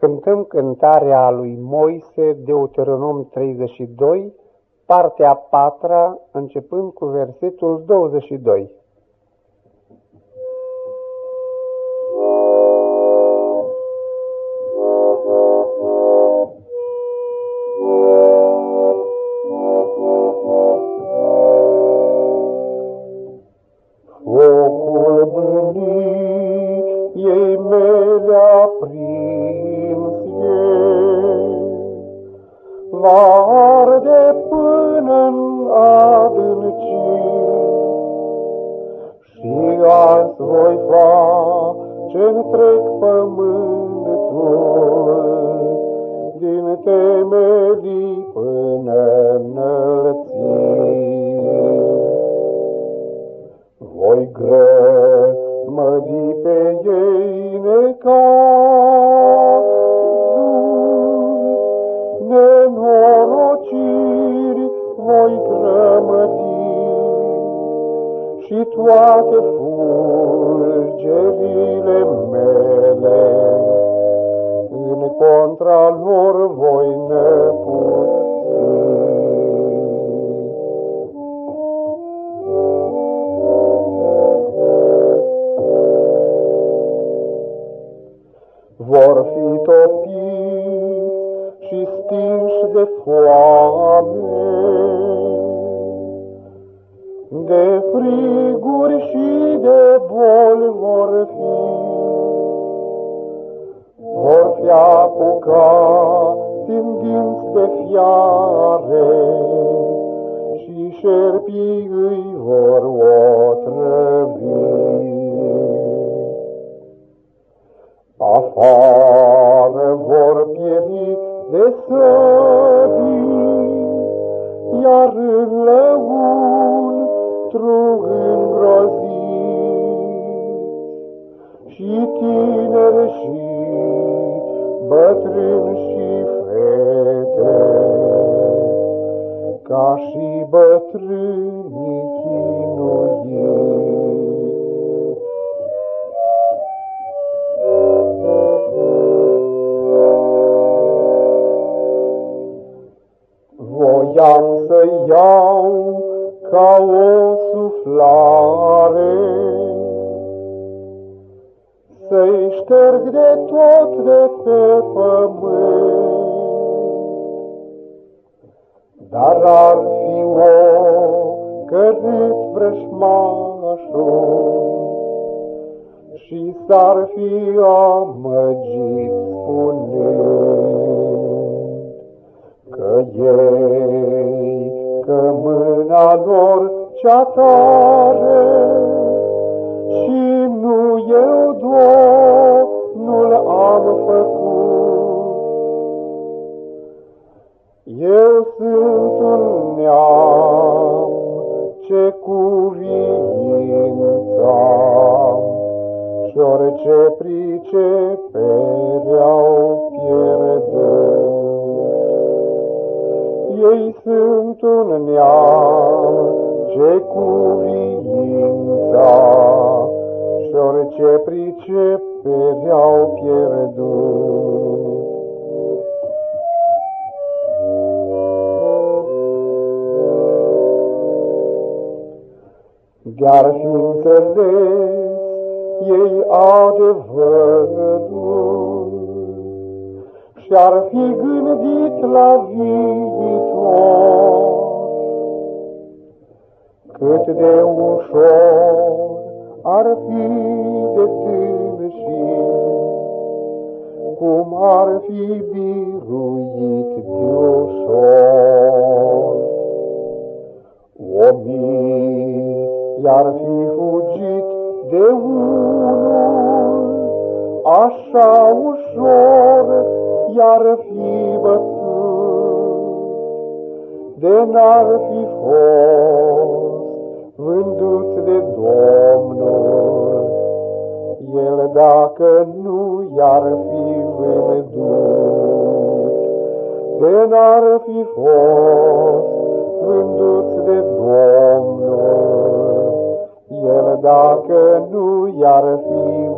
Cântăm cântarea lui Moise, Deuteronom 32, partea a patra, începând cu versetul 22. Focul mâniei mele aprins, azi voi face întreg pământul, din temelii până înălții. Voi grămădi pe ei necazuri, nenorociri voi grămădi și toate fulgerile mele, în contra lor voi nepuți. Vor fi topiți și stinși de foame, de friguri și de boli vor fi. Vor fi apucați în dinți de fiare și șerpii îi vor otrăvi. Afară vor pieri de săbii, iar în lăuntru îngrozit, și tineri și bătrâni și fete, ca și bătrânii chinuiți. voiam să iau ca o suflare, Să-i șterg de tot de pe pământ. Dar ar fi o cărât vrășmașul Și s-ar fi amăgit cea tare, și nu eu Domnul am făcut. Eu sunt un neam ce curința și orice pricepereau pierdut ei sunt un neam ce cuvința și orice pricepere au pierdut. Dar fi înțeles ei adevărul, și-ar fi gândit la viitor. Cât de ușor ar fi de tânășii, cum ar fi biruit de ușor. O mii i-ar fi fugit de unul, așa ușor, iar fi bătut, de n-ar fi fost vânduți de Domnul, el dacă nu i-ar fi vândut, de n-ar fi fost vânduți de Domnul, el dacă nu i-ar fi